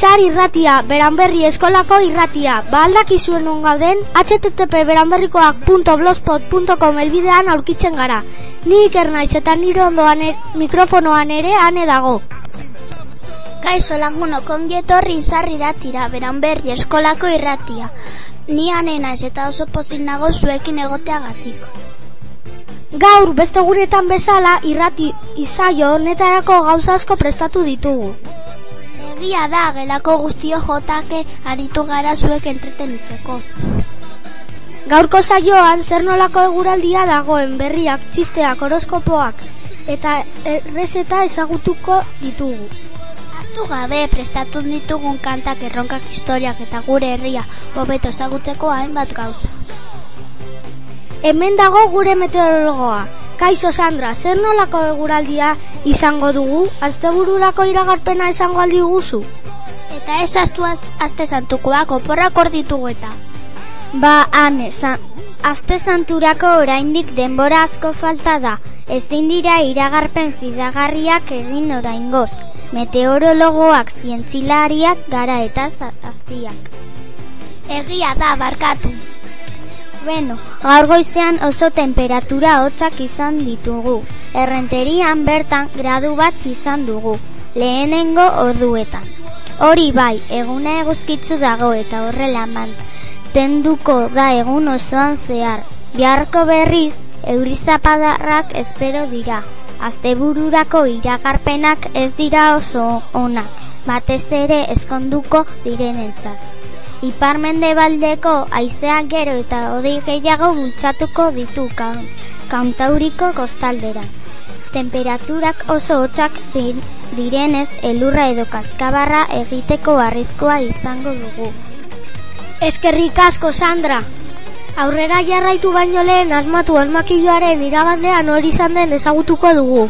Izar irratia, beranberri eskolako irratia. Ba aldakizuen on gauden, http beranberrikoak.blogspot.com elbidean aurkitzen gara. Ni iker naiz eta nire ondoan e mikrofonoan ere ane dago. Kaixo laguno kongietorri izar iratira, beranberri eskolako irratia. Ni ane naiz eta oso pozik nago zuekin egoteagatik. Gaur, beste guretan bezala, irrati izaio honetarako gauza asko prestatu ditugu. Egia da, gelako guztio jotake aritu gara zuek entretenitzeko. Gaurko saioan zer nolako eguraldia dagoen berriak, txisteak, horoskopoak eta errezeta ezagutuko ditugu. Aztu gabe prestatu ditugun kantak erronkak historiak eta gure herria hobeto ezagutzeko hainbat gauza. Hemen dago gure meteorologoa. Kaixo Sandra, zer nolako eguraldia izango dugu? Astebururako iragarpena izango aldi guzu? Eta ez astuaz aste santukoak oporrak hor ditugu eta. Ba, ane, aste santurako oraindik denbora asko falta da. Ezin dira iragarpen fidagarriak egin oraingoz. Meteorologoak zientzilariak gara eta aztiak. Egia da, barkatu. Beno, gaur goizean oso temperatura hotzak izan ditugu. Errenterian bertan gradu bat izan dugu, lehenengo orduetan. Hori bai, eguna eguzkitzu dago eta horrela man. Tenduko da egun osoan zehar. Biharko berriz, eurizapadarrak espero dira. Astebururako iragarpenak ez dira oso onak, batez ere eskonduko direnentzat. Iparmende baldeko aizeak gero eta odei gehiago bultzatuko ditu kantauriko kostaldera. Temperaturak oso hotzak direnez elurra edo kaskabarra egiteko arriskoa izango dugu. Eskerrik asko, Sandra! Aurrera jarraitu baino lehen asmatu asmakilloaren irabazlean hori izan den ezagutuko dugu.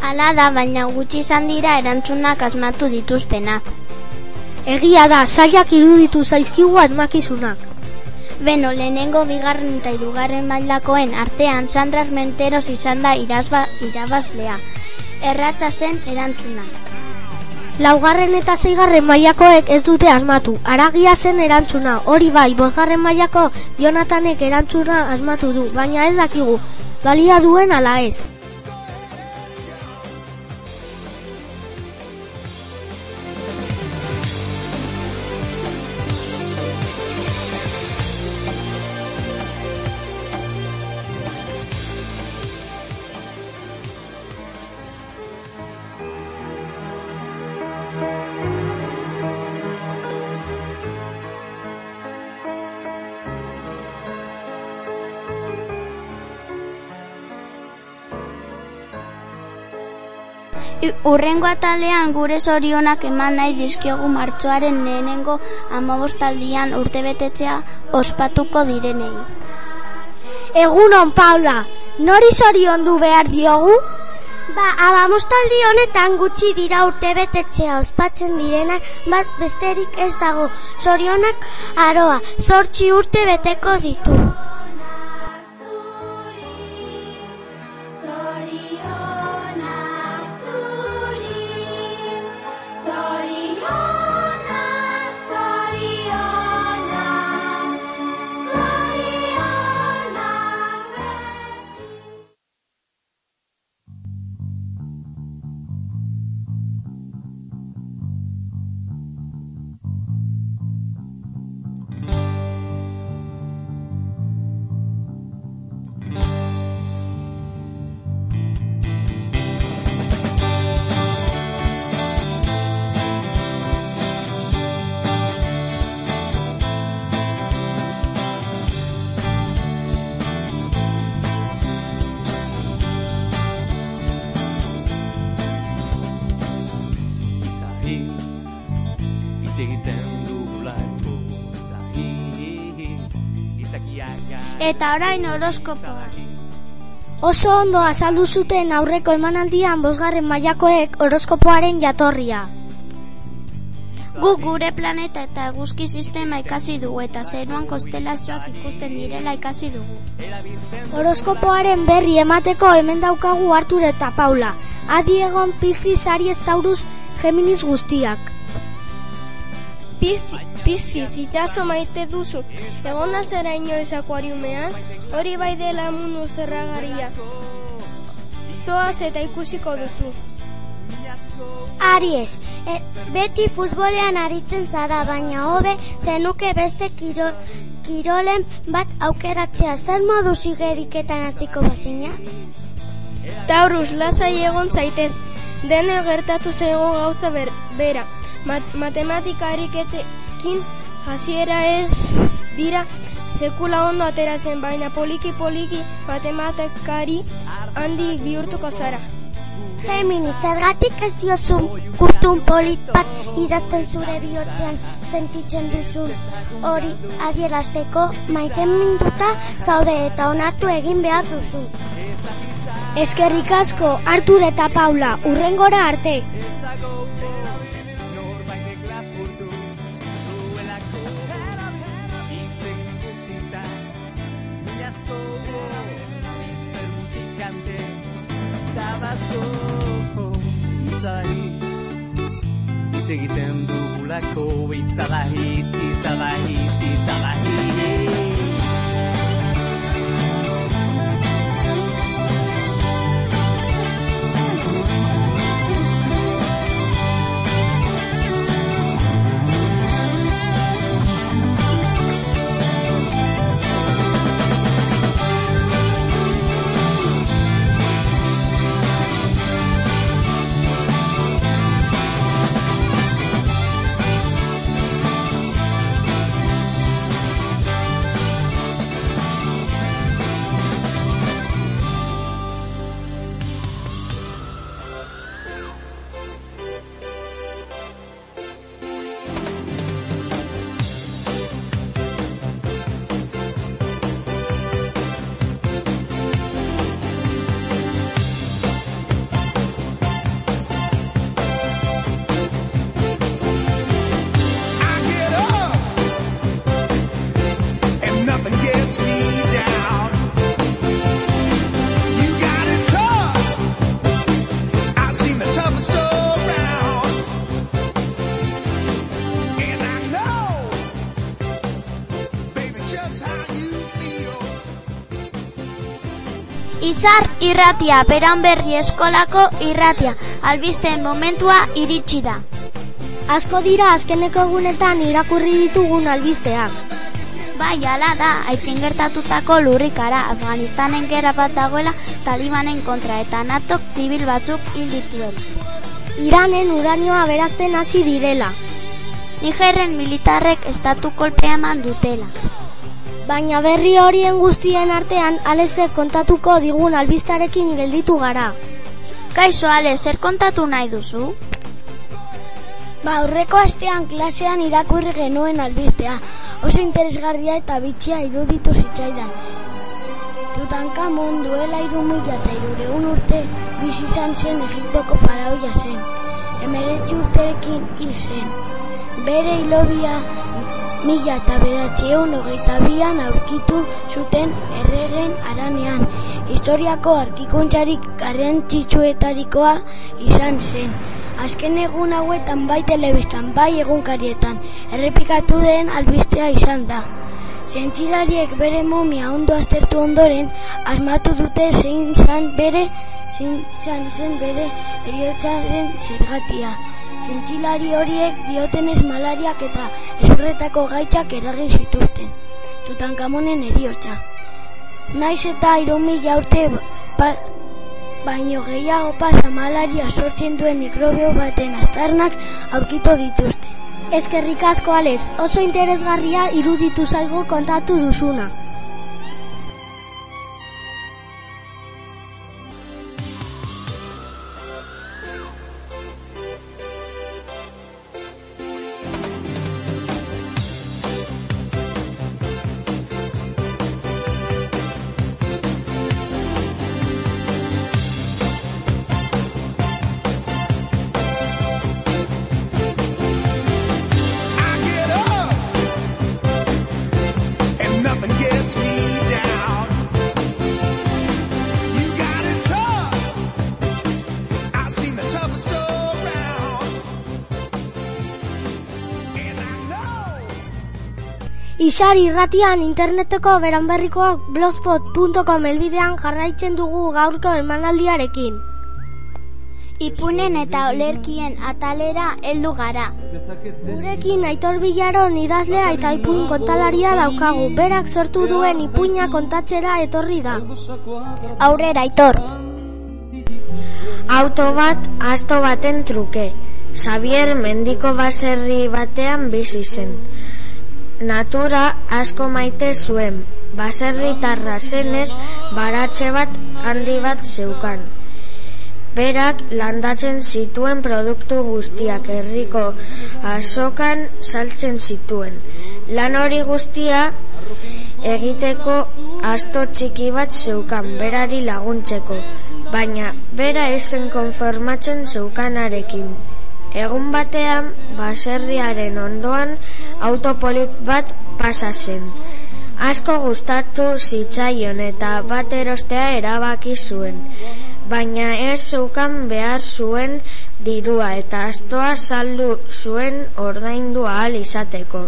Hala da, baina gutxi izan dira erantzunak asmatu dituztenak. Egia da, zaiak iruditu zaizkigu asmakizunak. Beno, lehenengo bigarren eta irugarren mailakoen artean Sandra Menteros izan da irazba, irabazlea. Erratza zen erantzuna. Laugarren eta zeigarren mailakoek ez dute asmatu. Aragia zen erantzuna. Hori bai, bosgarren mailako Jonatanek erantzuna asmatu du, baina ez dakigu. Balia duen ala ez. Urrengo atalean gure zorionak eman nahi dizkiogu martxoaren lehenengo amabostaldian urtebetetzea ospatuko direnei. Egunon, Paula, nori zorion du behar diogu? Ba, abamostaldi honetan gutxi dira urtebetetzea ospatzen direnak, bat besterik ez dago, zorionak aroa, zortzi urte beteko ditu. Eta orain horoskopoa. Oso ondo azaldu zuten aurreko emanaldian bosgarren mailakoek horoskopoaren jatorria. Gu gure planeta eta eguzki sistema ikasi dugu eta zeruan kostelazioak ikusten direla ikasi dugu. Horoskopoaren berri emateko hemen daukagu Artur eta Paula. Adi egon Piscis, Aries, Taurus, Geminis guztiak. Pizti, piztiz itxaso maite duzu, egona zera inoiz akuariumean, hori bai dela mundu zerragaria. Zoaz eta ikusiko duzu. Aries, e, beti futbolean aritzen zara, baina hobe zenuke beste kiro, kirolen bat aukeratzea. Zer modu zigeriketan hasiko bazina? Taurus, lasai egon zaitez, dene gertatu zego gauza ber, bera. Mat, matematika ariketekin hasiera ez dira sekula ondo ateratzen, baina poliki-poliki matematikari handi bihurtuko zara. Gemini, zergatik ez diozun gutun polit bat idazten zure bihotzean sentitzen duzun hori adierazteko maite minduta zaude eta onartu egin behar duzu. Eskerrik asko, Artur eta Paula, urrengora arte. Kante Tabazko Itzala hitz Hitz egiten dugulako Itzala hitz, itzala Izar irratia, beranberri eskolako irratia, albisteen momentua iritsi da. Asko dira azkeneko egunetan irakurri ditugun albisteak. Bai, ala da, aitzin gertatutako lurrikara, Afganistanen gera bat dagoela talibanen kontra eta natok zibil batzuk hil. Iranen uranioa berazten hasi direla. Nigerren militarrek estatu kolpea eman dutela. Baina berri horien guztien artean alezek kontatuko digun albistarekin gelditu gara. Kaixo, ale, zer kontatu nahi duzu? Ba, aurreko astean klasean irakurri genuen albistea. Oso interesgarria eta bitxia iruditu zitzaidan. Tutankamon duela iru eta irureun urte bizi izan zen Egiptoko faraoia zen. Emeretzi urterekin hil zen. Bere hilobia mila eta bedatxeun hogeita bian aurkitu zuten erregen aranean. Historiako arkikuntzarik garrantzitsuetarikoa izan zen. Azken egun hauetan bai telebistan, bai egunkarietan, errepikatu den albistea izan da. Zientzilariek bere momia ondo aztertu ondoren, asmatu dute zein izan bere, zein izan zen bere eriotzaren zergatia. Zientzilari horiek diotenez malariak eta ezurretako gaitzak eragin zituzten. Tutankamonen eriotza. Naiz eta irumila urte ba, baino gehiago pasa malaria sortzen duen mikrobio baten aztarnak aurkitu dituzte. Eskerrik asko alez, oso interesgarria iruditu zaigu kontatu duzuna. Izar irratian interneteko beranberrikoak blogspot.com elbidean jarraitzen dugu gaurko emanaldiarekin. Ipunen eta olerkien atalera heldu gara. Gurekin Aitor Bilaron idazlea eta ipuin kontalaria daukagu. Berak sortu duen ipuina kontatzera etorri da. Aurrera, Aitor. Auto bat asto baten truke. Xavier mendiko baserri batean bizi zen. Natura asko maite zuen. Baserritarra zenez baratxe bat handi bat zeukan. Berak landatzen zituen produktu guztiak herriko azokan saltzen zituen. Lan hori guztia egiteko asto txiki bat zeukan berari laguntzeko, baina bera esen konformatzen zeukanarekin. Egun batean, baserriaren ondoan autopolit bat pasa zen. Asko gustatu zitzaion eta bat erostea erabaki zuen baina ez zeukan behar zuen dirua eta astoa saldu zuen ordaindu ahal izateko.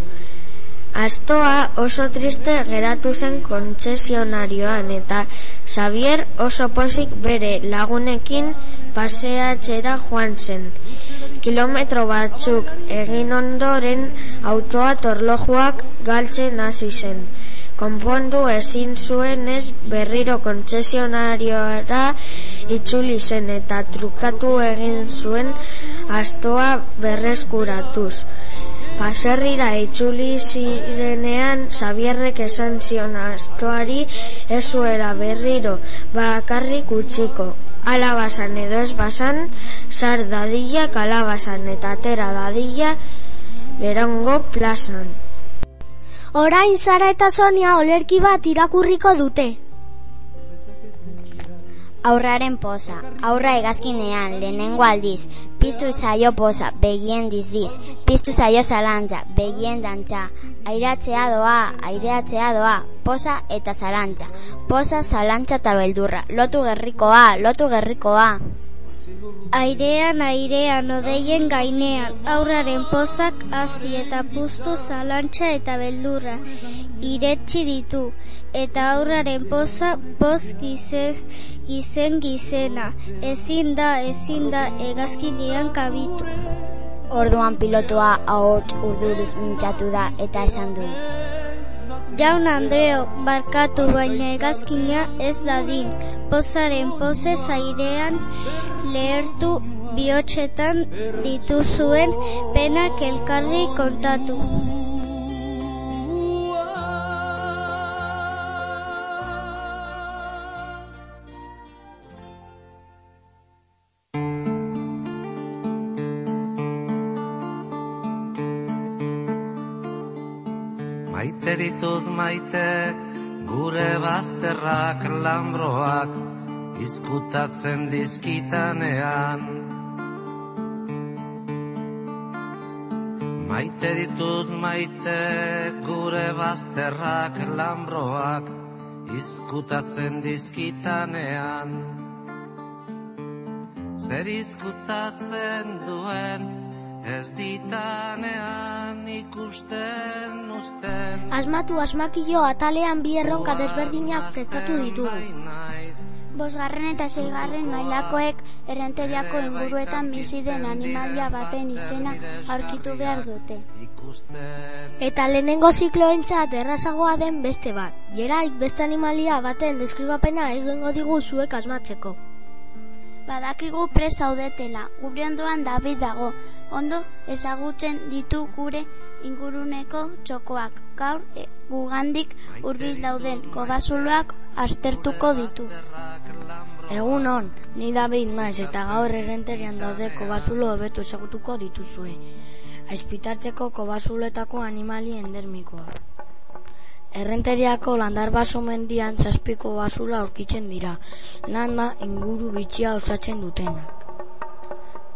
Astoa oso triste geratu zen kontsesionarioan eta Xavier oso pozik bere lagunekin paseatzera joan zen. Kilometro batzuk egin ondoren autoa torlojuak galtzen hasi zen konpondu ezin zuen ez berriro kontsesionarioara itzuli zen eta trukatu egin zuen astoa berreskuratuz. Baserrira itzuli zirenean Xabierrek esan zion astoari ez zuela berriro bakarrik utziko. Alabasan edo ez basan, sar dadila kalabasan eta atera dadila berango plazan. Orain Sara eta Sonia olerki bat irakurriko dute. Aurraren posa, aurra egazkinean, lehenengo aldiz, piztu zaio posa, begien dizdiz, piztu zaio zalantza, begien dantza, aireatzea doa, aireatzea doa, posa eta zalantza, posa, zalantza eta beldurra, lotu gerrikoa, lotu gerrikoa. Airean, airean, odeien gainean, aurraren pozak hasi eta puztu zalantxa eta beldurra. Iretsi ditu, eta aurraren poza poz gizen, gizen gizena, ezin da, ezin da, egazkinean kabitu. Orduan pilotoa ahots urduruz mintzatu da eta esan du. Jaun Andreo, barkatu baina egazkina ez dadin, pozaren pozez airean lehertu bihotxetan dituzuen penak elkarri kontatu. Maite ditut maite gure bazterrak lambroak izkutatzen dizkitanean. Maite ditut maite gure bazterrak lambroak izkutatzen dizkitanean. Zer izkutatzen duen ez ditanean ikusten usten. Asmatu asmakillo atalean bi erronka desberdinak prestatu ditugu. Bosgarren eta seigarren mailakoek errenteriako inguruetan bizi den animalia baten izena aurkitu behar dute. Eta lehenengo zikloentzat errazagoa den beste bat. Jeraik beste animalia baten deskribapena egingo digu zuek asmatzeko. Badakigu pres zaudetela, gure ondoan David dago, ondo ezagutzen ditu gure inguruneko txokoak. Gaur e, gugandik hurbil dauden kobazuloak aztertuko ditu. Egun on, ni David naiz eta gaur errenterian daude kobazulo hobetu ezagutuko dituzue. Aizpitarteko kobazuletako animali endermikoa. Errenteriako landar baso mendian zazpiko basula aurkitzen dira, landa inguru bitxia osatzen dutenak.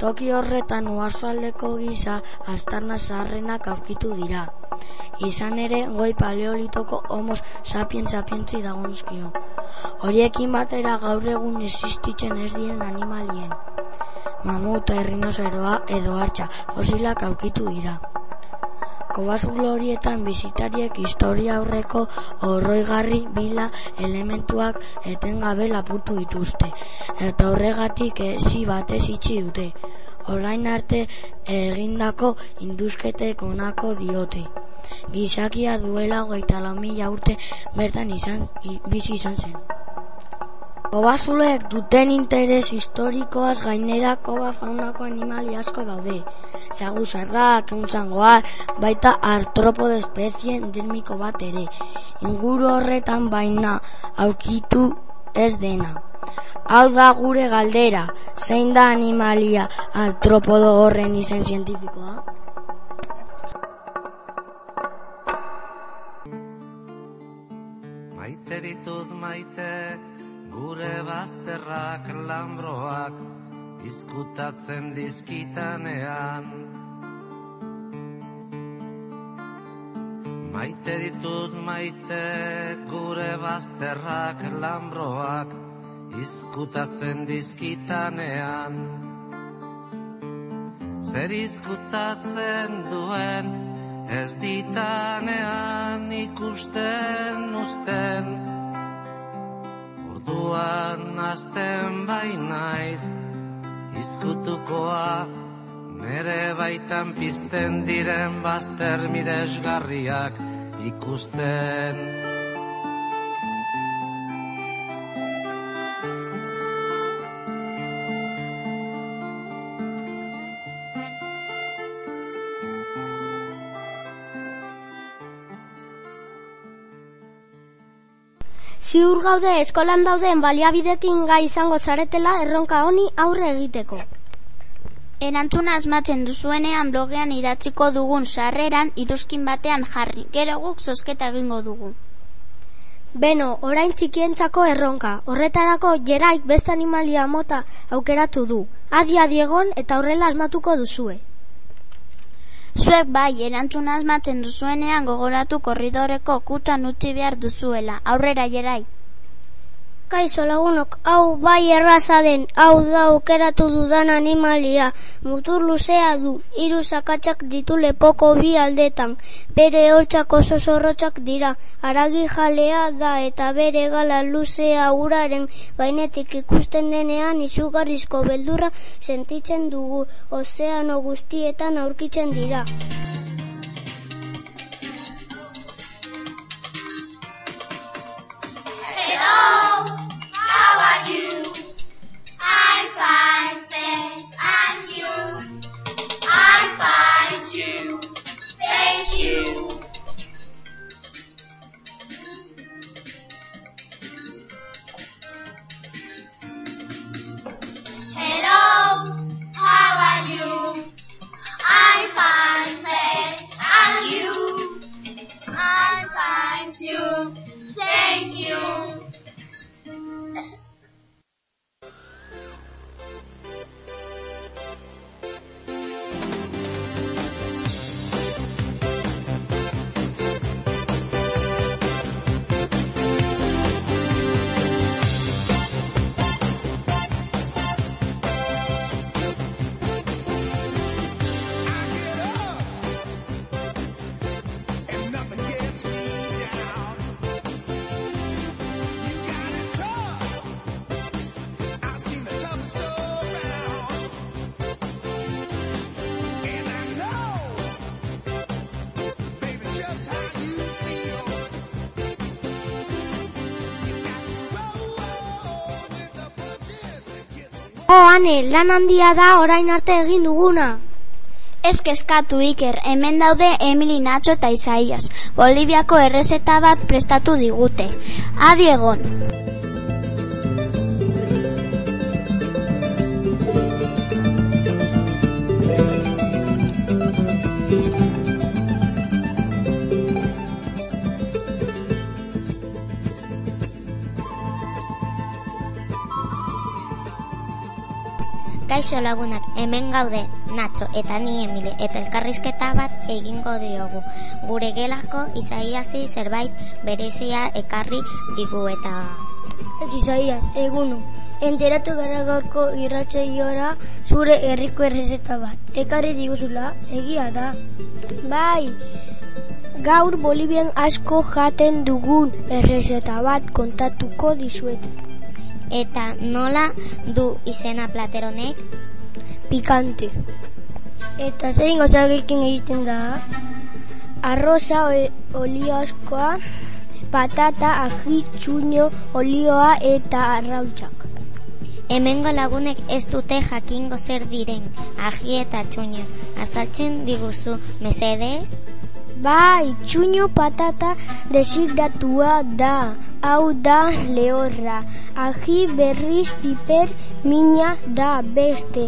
Toki horretan uazualdeko gisa astarna zaharrenak aurkitu dira. Izan ere, goi paleolitoko homos sapien sapientzi dagonzkio. Horiekin batera gaur egun existitzen ez diren animalien. Mamuta, errinozeroa edo hartxa fosilak aurkitu dira. Kobazulo horietan bizitariek historia aurreko horroigarri bila elementuak etengabe lapurtu dituzte. Eta horregatik ezi batez itxi dute. Orain arte egindako induzketek onako diote. Gizakia duela hogeita lau mila urte bertan izan, bizi izan zen. Kobazuloek duten interes historikoaz gainera koba faunako animali asko daude. Zaguzarrak, eunzangoa, baita artropode espezie endemiko bat ere. Inguru horretan baina aurkitu ez dena. Hau da gure galdera, zein da animalia artropodo horren izen zientifikoa? Bazterrak lambroak izkutatzen dizkitanean. Maite ditut maite gure bazterrak lambroak izkutatzen dizkitanean. Zer izkutatzen duen ez ditanean ikusten usten Orduan azten bainaiz izkutukoa Nere baitan pizten diren bazter miresgarriak ikusten Ziur gaude eskolan dauden baliabidekin gai izango zaretela erronka honi aurre egiteko. Erantzuna asmatzen duzuenean blogean idatziko dugun sarreran iruzkin batean jarri. Gero guk zozketa egingo dugu. Beno, orain txikientzako erronka. Horretarako jeraik beste animalia mota aukeratu du. Adi adiegon eta horrela asmatuko duzue. Zuek bai, erantzuna asmatzen duzuenean gogoratu korridoreko kutsan utzi behar duzuela. Aurrera jerai. Kaixo lagunok, hau bai erraza den, hau da aukeratu dudan animalia. Mutur luzea du, hiru sakatsak ditu lepoko bi aldetan. Bere holtzak oso zorrotzak dira. Aragi jalea da eta bere gala luzea uraren gainetik ikusten denean izugarrizko beldurra sentitzen dugu. Ozeano guztietan aurkitzen dira. You. Oh, ane, lan handia da orain arte egin duguna. Ez kezkatu Iker, hemen daude Emily Nacho eta Isaias. Boliviako errezeta bat prestatu digute. Adi egon. Kaixo lagunak, hemen gaude, Nacho eta ni Emile, eta elkarrizketa bat egingo diogu. Gure gelako Isaiasi zerbait berezia ekarri digu eta... Ez Isaias, egunu. Enteratu gara gaurko irratxeiora zure herriko errezeta bat. Ekarri diguzula, egia da. Bai, Gaur Bolibian asko jaten dugun errezeta bat kontatuko dizuet. Eta nola du izena plateronek? Pikante. Eta zein gozagekin egiten da? Arroza o- oliozkoa, patata, aji, txuño, olioa eta arrautzak. Hemengo lagunek ez dute jakingo zer diren, aji eta txuño. Azaltzen diguzu, mesedez? Bai, txuño patata desigratua da, hau da lehorra. Aji berriz piper mina da beste.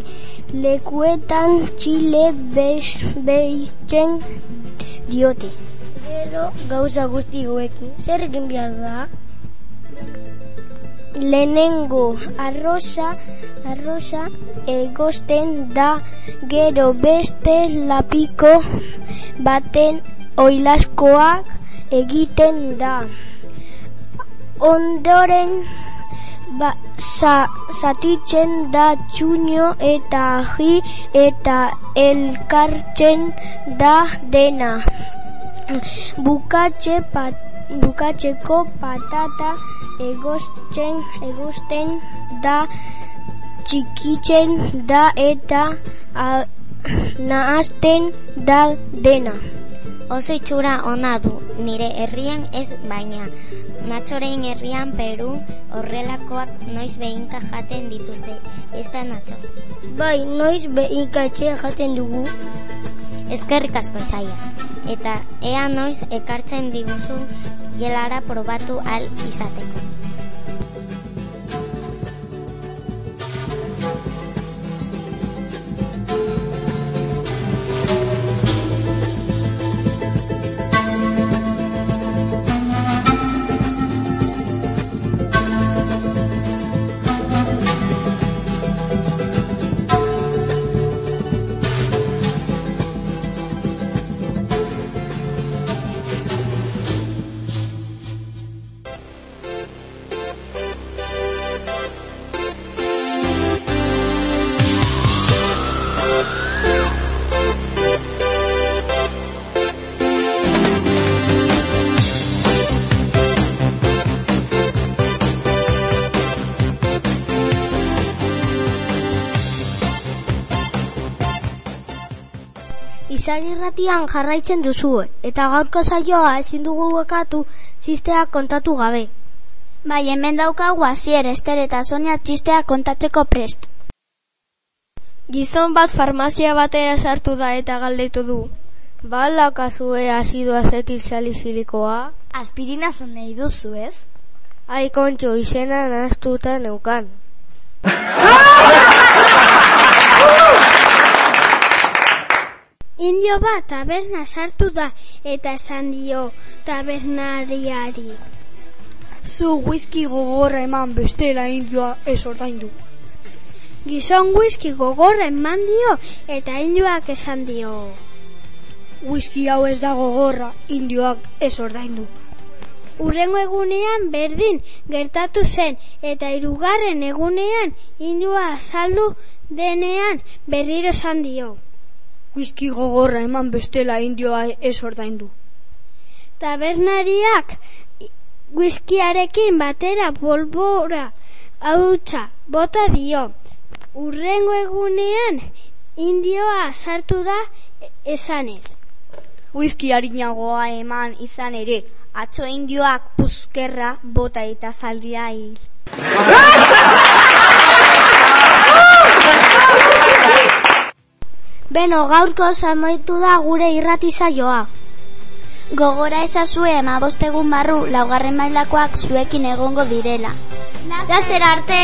Lekuetan txile bez, beiztzen diote. Gero gauza guzti guekin. Zer egin behar da? Lehenengo arroza, arroza egosten da gero beste lapiko baten oilaskoak egiten da. Ondoren ba, sa, zatitzen da txuño eta aji eta elkartzen da dena. Bukatxe pat, bukatzeko patata egosten, egosten da txikitzen da eta a, nahazten da dena. Oso itxura ona du, nire herrian ez baina. Natxorein herrian Peru horrelakoak noiz behinka jaten dituzte. Ez da Natxo. Bai, noiz behinka etxean jaten dugu. Eskerrik asko izaia. Eta ea noiz ekartzen diguzu gelara probatu al izateko. Izagirratian jarraitzen duzue, eta gaurko saioa ezin dugu bekatu zizteak kontatu gabe. Bai, hemen daukagu hasier Ester eta Sonia txistea kontatzeko prest. Gizon bat farmazia batera sartu da eta galdetu du. Ba laukazue azido azetil salizilikoa? Aspirina nahi duzu ez? Ai kontxo, izena nahaztuta neukan. Indio bat taberna sartu da eta esan dio tabernariari. Zu whisky gogorra eman bestela indioa ez ordaindu. Gizon whisky gogorra eman dio eta indioak esan dio. Whisky hau ez da gogorra, indioak ez ordaindu. Urrengo egunean berdin gertatu zen eta hirugarren egunean indioa azaldu denean berriro esan dio. Whisky gogorra eman bestela indioa ez ordaindu. Tabernariak whiskiarekin batera bolbora hautsa bota dio. Urrengo egunean indioa sartu da esanez. Whisky harinagoa eman izan ere, atzo indioak puzkerra bota eta zaldia hil. Beno, gaurko amaitu da gure irrati saioa. Gogora ezazue ema bostegun barru laugarren mailakoak zuekin egongo direla. Laster arte!